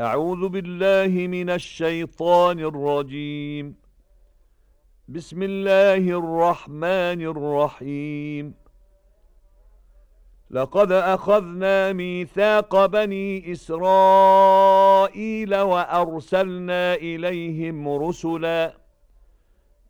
أعوذ بالله من الشيطان الرجيم. بسم الله الرحمن الرحيم. لقد أخذنا ميثاق بني إسرائيل وأرسلنا إليهم رسلاً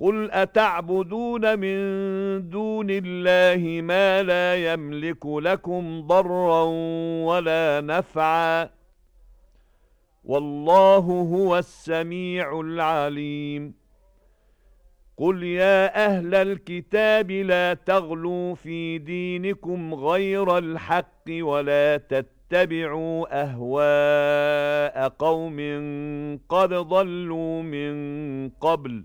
قُلْ أَتَعْبُدُونَ مِن دُونِ اللَّهِ مَا لَا يَمْلِكُ لَكُمْ ضَرًّا وَلَا نَفْعًا وَاللَّهُ هُوَ السَّمِيعُ الْعَلِيمُ قُلْ يَا أَهْلَ الْكِتَابِ لَا تَغْلُوا فِي دِينِكُمْ غَيْرَ الْحَقِّ وَلَا تَتَّبِعُوا أَهْوَاءَ قَوْمٍ قَدْ ضَلُّوا مِن قَبْلُ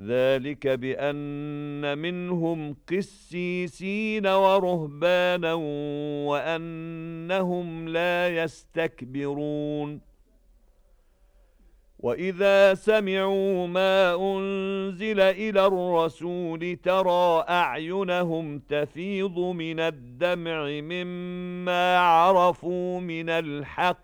ذَلِكَ بِأَنَّ مِنْهُمْ قِسِّيسِينَ وَرُهْبَانًا وَأَنَّهُمْ لَا يَسْتَكْبِرُونَ. وَإِذَا سَمِعُوا مَا أُنزِلَ إِلَى الرَّسُولِ تَرَى أَعْيُنَهُمْ تَفِيضُ مِنَ الدَّمْعِ مِمَّا عَرَفُوا مِنَ الْحَقِّ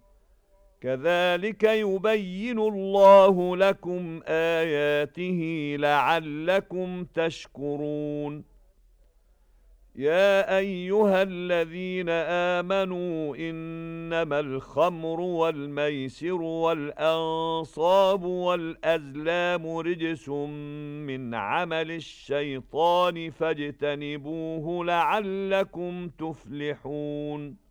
كَذَلِكَ يُبَيِّنُ اللَّهُ لَكُمْ آيَاتِهِ لَعَلَّكُمْ تَشْكُرُونَ. يَا أَيُّهَا الَّذِينَ آمَنُوا إِنَّمَا الْخَمْرُ وَالْمَيْسِرُ وَالْأَنصَابُ وَالْأَزْلَامُ رِجْسٌ مِّنْ عَمَلِ الشَّيْطَانِ فَاجْتَنِبُوهُ لَعَلَّكُمْ تُفْلِحُونَ.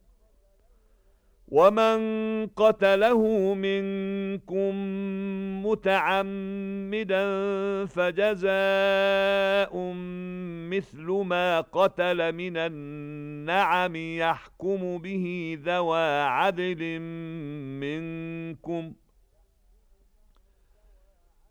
وَمَن قَتَلَهُ مِنكُم مُتَعَمِّدًا فَجَزَاءٌ مِثْلُ مَا قَتَلَ مِنَ النَّعَمِ يَحْكُمُ بِهِ ذَوَى عَدْلٍ مِنكُمْ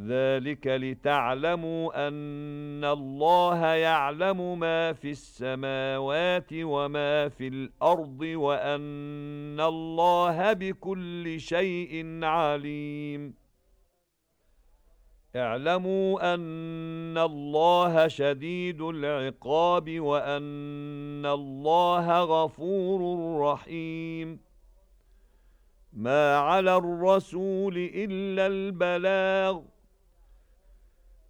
ذَلِكَ لِتَعْلَمُوا أَنَّ اللَّهَ يَعْلَمُ مَا فِي السَّمَاوَاتِ وَمَا فِي الْأَرْضِ وَأَنَّ اللَّهَ بِكُلِّ شَيْءٍ عَلِيمٌ. اعْلَمُوا أَنَّ اللَّهَ شَدِيدُ الْعِقَابِ وَأَنَّ اللَّهَ غَفُورٌ رَحِيمٌ. مَا عَلَى الرَّسُولِ إِلَّا الْبَلَاغُ.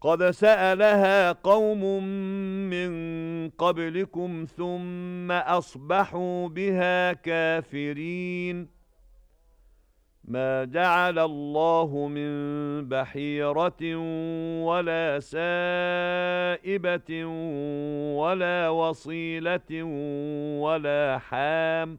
قَدْ سَأَلَهَا قَوْمٌ مِّن قَبْلِكُمْ ثُمَّ أَصْبَحُوا بِهَا كَافِرِينَ مَا جَعَلَ اللَّهُ مِن بَحِيرَةٍ وَلَا سَائِبَةٍ وَلَا وَصِيلَةٍ وَلَا حَامٍ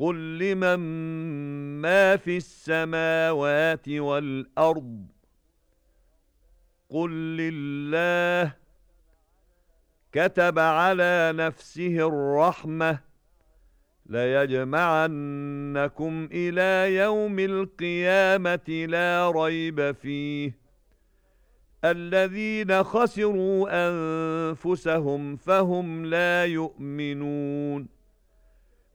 قُل لِّمَن مَّا فِي السَّمَاوَاتِ وَالْأَرْضِ قُل لِّلَّهِ كَتَبَ عَلَى نَفْسِهِ الرَّحْمَةَ لَيَجْمَعَنَّكُمْ إِلَى يَوْمِ الْقِيَامَةِ لَا رَيْبَ فِيهِ الَّذِينَ خَسِرُوا أَنفُسَهُمْ فَهُمْ لَا يُؤْمِنُونَ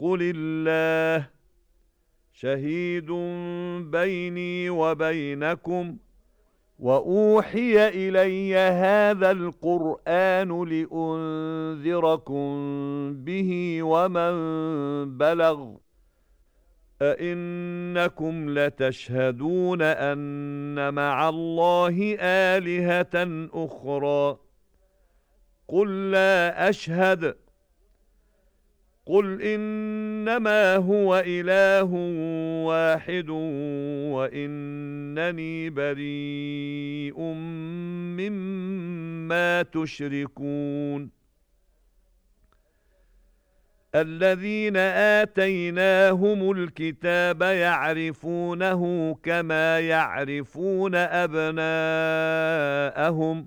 قُلِ اللَّهُ شَهِيدٌ بَيْنِي وَبَيْنَكُمْ وَأُوحِيَ إِلَيَّ هَذَا الْقُرْآنُ لِأُنذِرَكُم بِهِ وَمَن بَلَغَ أَئِنَّكُمْ لَتَشْهَدُونَ أَنَّ مَعَ اللَّهِ آلِهَةً أُخْرَى قُل لَّا أَشْهَدُ قُلْ إِنَّمَا هُوَ إِلَٰهٌ وَاحِدٌ وَإِنَّنِي بَرِيءٌ مِّمَّا تُشْرِكُونَ الَّذِينَ آتَيْنَاهُمُ الْكِتَابَ يَعْرِفُونَهُ كَمَا يَعْرِفُونَ أَبْنَاءَهُمْ ۖ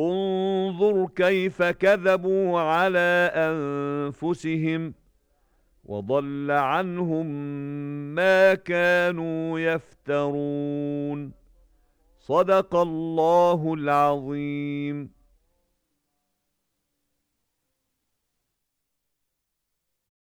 انظُرْ كَيْفَ كَذَبُوا عَلَى أَنفُسِهِمْ وَضَلَّ عَنْهُمْ مَا كَانُوا يَفْتَرُونَ. صَدَقَ اللَّهُ الْعَظِيمُ.